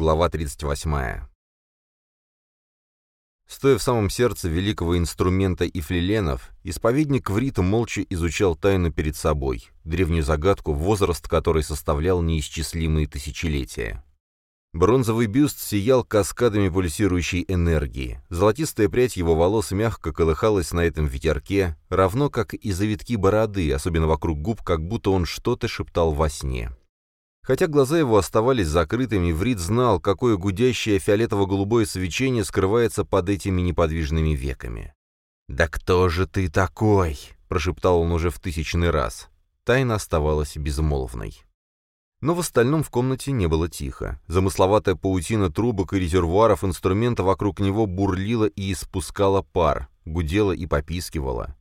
Глава 38. Стоя в самом сердце великого инструмента ифлиленов, исповедник Врита молча изучал тайну перед собой, древнюю загадку, возраст которой составлял неисчислимые тысячелетия. Бронзовый бюст сиял каскадами пульсирующей энергии. Золотистая прядь его волос мягко колыхалась на этом ветерке, равно как и завитки бороды, особенно вокруг губ, как будто он что-то шептал во сне. Хотя глаза его оставались закрытыми, Врид знал, какое гудящее фиолетово-голубое свечение скрывается под этими неподвижными веками. «Да кто же ты такой?» — прошептал он уже в тысячный раз. Тайна оставалась безмолвной. Но в остальном в комнате не было тихо. Замысловатая паутина трубок и резервуаров инструмента вокруг него бурлила и испускала пар, гудела и попискивала.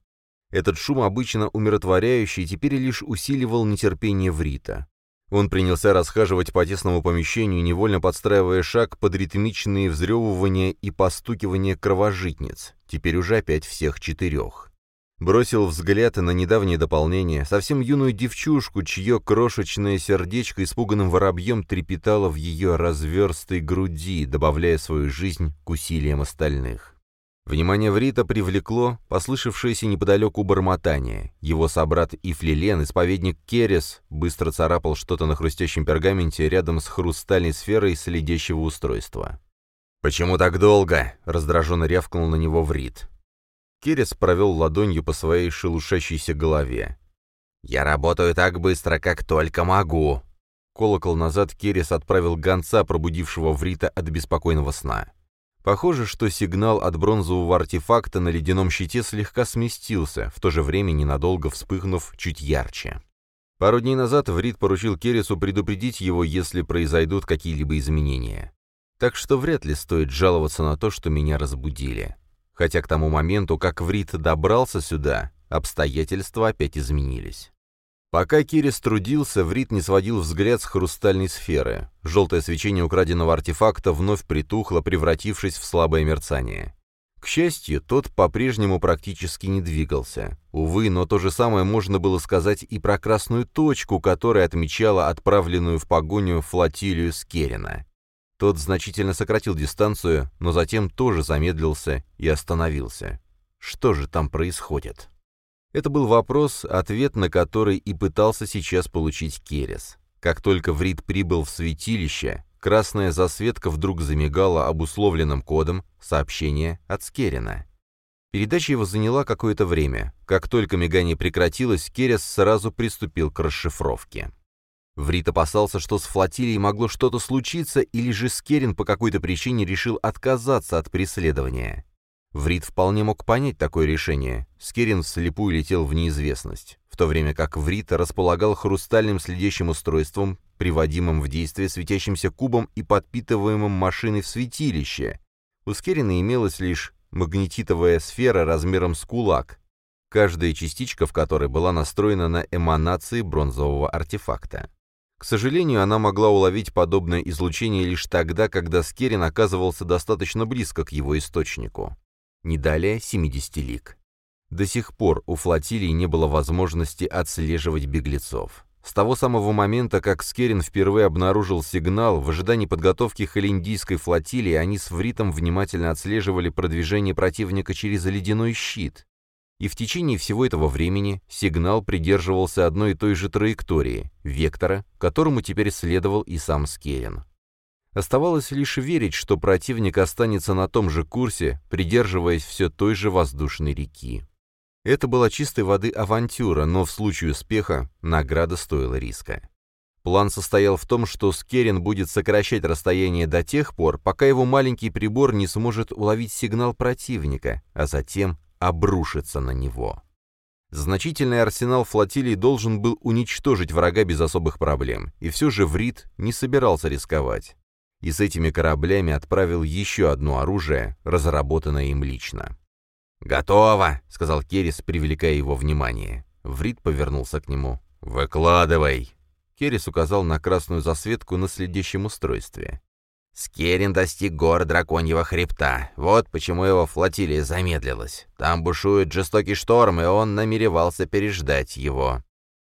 Этот шум, обычно умиротворяющий, теперь лишь усиливал нетерпение Врита. Он принялся расхаживать по тесному помещению, невольно подстраивая шаг под ритмичные взрёвывания и постукивания кровожитниц, теперь уже опять всех четырех. Бросил взгляд на недавнее дополнение, совсем юную девчушку, чье крошечное сердечко испуганным воробьем трепетало в ее разверстой груди, добавляя свою жизнь к усилиям остальных. Внимание Врита привлекло послышавшееся неподалеку бормотание. Его собрат Ифлилен, исповедник Керес, быстро царапал что-то на хрустящем пергаменте рядом с хрустальной сферой следящего устройства. «Почему так долго?» — раздраженно рявкнул на него Врит. Керес провел ладонью по своей шелушащейся голове. «Я работаю так быстро, как только могу!» Колокол назад Керес отправил гонца, пробудившего Врита от беспокойного сна. Похоже, что сигнал от бронзового артефакта на ледяном щите слегка сместился, в то же время ненадолго вспыхнув чуть ярче. Пару дней назад Врит поручил Кересу предупредить его, если произойдут какие-либо изменения. Так что вряд ли стоит жаловаться на то, что меня разбудили. Хотя к тому моменту, как Врит добрался сюда, обстоятельства опять изменились. Пока Кирис трудился, Врит не сводил взгляд с хрустальной сферы. Желтое свечение украденного артефакта вновь притухло, превратившись в слабое мерцание. К счастью, тот по-прежнему практически не двигался. Увы, но то же самое можно было сказать и про красную точку, которая отмечала отправленную в погоню флотилию Скерина. Тот значительно сократил дистанцию, но затем тоже замедлился и остановился. Что же там происходит? Это был вопрос, ответ на который и пытался сейчас получить Керес. Как только Врид прибыл в святилище, красная засветка вдруг замигала обусловленным кодом сообщение от Скерина. Передача его заняла какое-то время. Как только мигание прекратилось, Керес сразу приступил к расшифровке. Врит опасался, что с флотилией могло что-то случиться, или же Скерин по какой-то причине решил отказаться от преследования. Врид вполне мог понять такое решение. Скерин вслепую летел в неизвестность, в то время как Врид располагал хрустальным следящим устройством, приводимым в действие светящимся кубом и подпитываемым машиной в святилище. У Скерина имелась лишь магнетитовая сфера размером с кулак, каждая частичка в которой была настроена на эманации бронзового артефакта. К сожалению, она могла уловить подобное излучение лишь тогда, когда Скерин оказывался достаточно близко к его источнику не далее 70 лиг. До сих пор у флотилии не было возможности отслеживать беглецов. С того самого момента, как Скерин впервые обнаружил сигнал, в ожидании подготовки холиндийской флотилии они с Вритом внимательно отслеживали продвижение противника через ледяной щит. И в течение всего этого времени сигнал придерживался одной и той же траектории, вектора, которому теперь следовал и сам Скерин. Оставалось лишь верить, что противник останется на том же курсе, придерживаясь все той же воздушной реки. Это была чистой воды авантюра, но в случае успеха награда стоила риска. План состоял в том, что Скерин будет сокращать расстояние до тех пор, пока его маленький прибор не сможет уловить сигнал противника, а затем обрушиться на него. Значительный арсенал флотилии должен был уничтожить врага без особых проблем, и все же Врит не собирался рисковать и с этими кораблями отправил еще одно оружие, разработанное им лично. «Готово!» — сказал Керрис, привлекая его внимание. Врит повернулся к нему. «Выкладывай!» Керрис указал на красную засветку на следящем устройстве. Скерин достиг гор Драконьего Хребта. Вот почему его флотилия замедлилась. Там бушует жестокий шторм, и он намеревался переждать его.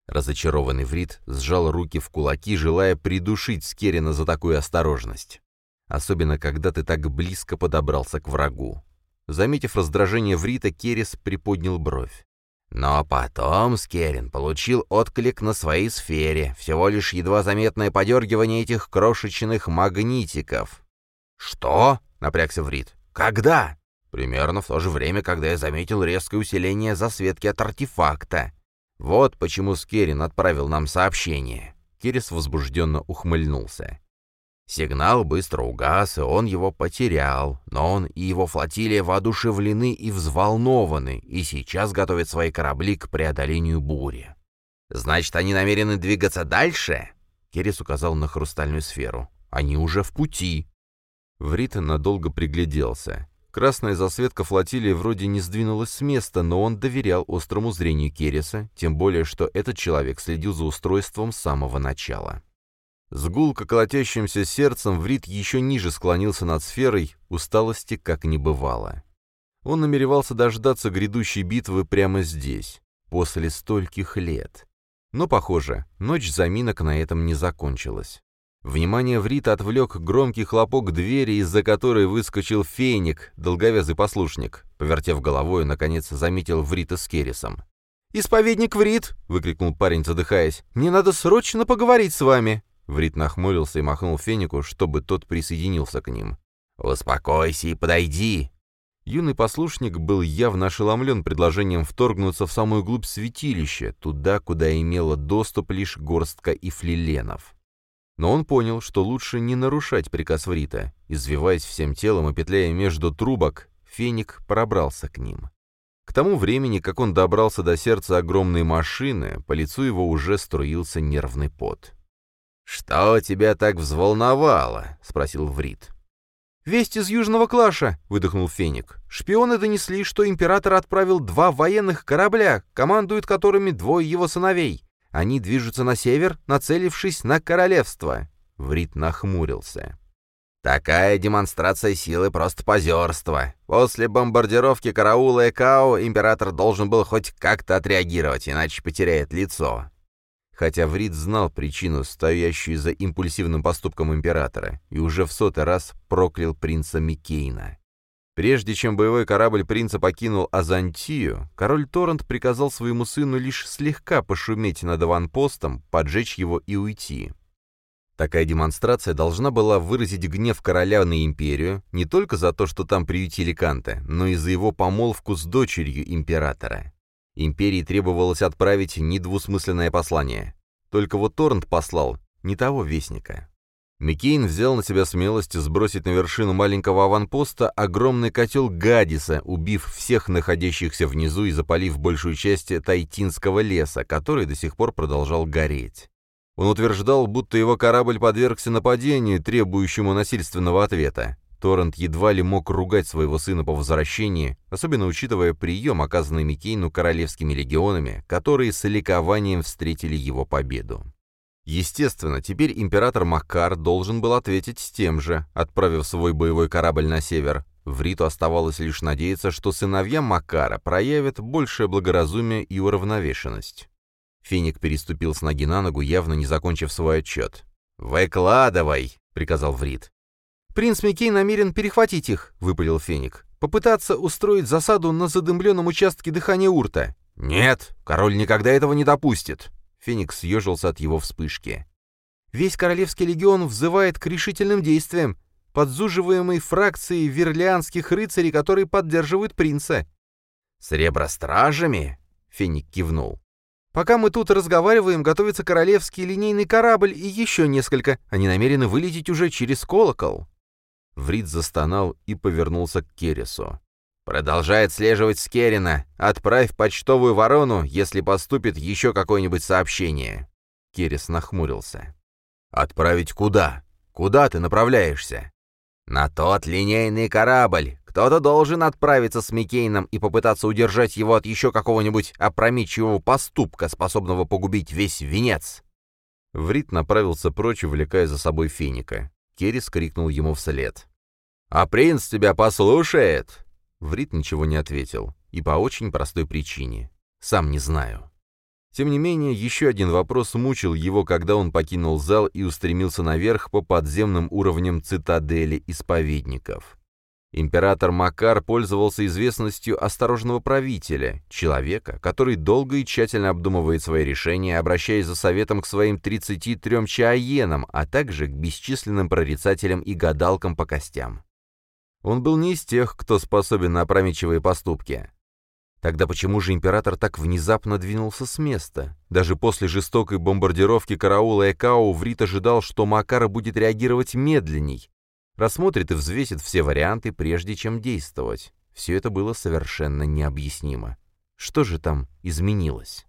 Разочарованный Врит сжал руки в кулаки, желая придушить Скерина за такую осторожность. особенно когда ты так близко подобрался к врагу. Заметив раздражение Врита, Керес приподнял бровь. Но потом Скерин получил отклик на своей сфере, всего лишь едва заметное подергивание этих крошечных магнитиков. «Что?» — напрягся Врит. «Когда?» «Примерно в то же время, когда я заметил резкое усиление засветки от артефакта. Вот почему Скерин отправил нам сообщение». Кирис возбужденно ухмыльнулся. Сигнал быстро угас, и он его потерял, но он и его флотилия воодушевлены и взволнованы, и сейчас готовят свои корабли к преодолению бури. «Значит, они намерены двигаться дальше?» Керрис указал на хрустальную сферу. «Они уже в пути». Врит надолго пригляделся. Красная засветка флотилии вроде не сдвинулась с места, но он доверял острому зрению Керриса, тем более, что этот человек следил за устройством с самого начала. С гулко колотящимся сердцем Врит еще ниже склонился над сферой, усталости как не бывало. Он намеревался дождаться грядущей битвы прямо здесь, после стольких лет. Но, похоже, ночь заминок на этом не закончилась. Внимание Врита отвлек громкий хлопок двери, из-за которой выскочил феник, долговязый послушник. Повертев головой, наконец заметил Врита с Керрисом. «Исповедник Врит!» — выкрикнул парень, задыхаясь. «Мне надо срочно поговорить с вами!» Врит нахмурился и махнул фенику, чтобы тот присоединился к ним. «Успокойся и подойди!» Юный послушник был явно ошеломлен предложением вторгнуться в самую глубь святилища, туда, куда имела доступ лишь горстка и флиленов. Но он понял, что лучше не нарушать приказ Врита. Извиваясь всем телом и петляя между трубок, феник пробрался к ним. К тому времени, как он добрался до сердца огромной машины, по лицу его уже струился нервный пот. «Что тебя так взволновало?» — спросил Врит. «Весть из Южного Клаша!» — выдохнул Феник. «Шпионы донесли, что император отправил два военных корабля, командуют которыми двое его сыновей. Они движутся на север, нацелившись на королевство». Врит нахмурился. «Такая демонстрация силы просто позерство. После бомбардировки караула Экао император должен был хоть как-то отреагировать, иначе потеряет лицо хотя Врид знал причину, стоящую за импульсивным поступком императора, и уже в сотый раз проклял принца Микейна. Прежде чем боевой корабль принца покинул Азантию, король Торрент приказал своему сыну лишь слегка пошуметь над аванпостом, поджечь его и уйти. Такая демонстрация должна была выразить гнев короля на империю не только за то, что там приютили Канта, но и за его помолвку с дочерью императора. Империи требовалось отправить недвусмысленное послание. Только вот Торрент послал не того вестника. Миккейн взял на себя смелость сбросить на вершину маленького аванпоста огромный котел Гадиса, убив всех находящихся внизу и запалив большую часть Тайтинского леса, который до сих пор продолжал гореть. Он утверждал, будто его корабль подвергся нападению, требующему насильственного ответа. Торрент едва ли мог ругать своего сына по возвращении, особенно учитывая прием, оказанный Микейну королевскими легионами, которые с ликованием встретили его победу. Естественно, теперь император Макар должен был ответить с тем же, отправив свой боевой корабль на север. В Риту оставалось лишь надеяться, что сыновья Макара проявят большее благоразумие и уравновешенность. Феник переступил с ноги на ногу, явно не закончив свой отчет. «Выкладывай!» — приказал Врит. «Принц Микей намерен перехватить их», — выпалил Феник. «Попытаться устроить засаду на задымленном участке дыхания Урта». «Нет, король никогда этого не допустит». Феникс съежился от его вспышки. «Весь Королевский легион взывает к решительным действиям, подзуживаемой фракцией верлианских рыцарей, которые поддерживают принца». «С ребростражами?» — Феник кивнул. «Пока мы тут разговариваем, готовится королевский линейный корабль и еще несколько. Они намерены вылететь уже через колокол». Врид застонал и повернулся к Кересу. «Продолжай отслеживать Скерина. Отправь почтовую ворону, если поступит еще какое-нибудь сообщение». Керес нахмурился. «Отправить куда? Куда ты направляешься?» «На тот линейный корабль. Кто-то должен отправиться с Микейном и попытаться удержать его от еще какого-нибудь опрометчивого поступка, способного погубить весь венец». Врит направился прочь, увлекая за собой Финика. Керрис крикнул ему вслед. «А принц тебя послушает!» Врит ничего не ответил. И по очень простой причине. Сам не знаю. Тем не менее, еще один вопрос мучил его, когда он покинул зал и устремился наверх по подземным уровням цитадели исповедников. Император Макар пользовался известностью осторожного правителя, человека, который долго и тщательно обдумывает свои решения, обращаясь за советом к своим 33 чаоенам, а также к бесчисленным прорицателям и гадалкам по костям. Он был не из тех, кто способен на опрометчивые поступки. Тогда почему же император так внезапно двинулся с места? Даже после жестокой бомбардировки караула Экао Врит ожидал, что Макара будет реагировать медленней, рассмотрит и взвесит все варианты, прежде чем действовать. Все это было совершенно необъяснимо. Что же там изменилось?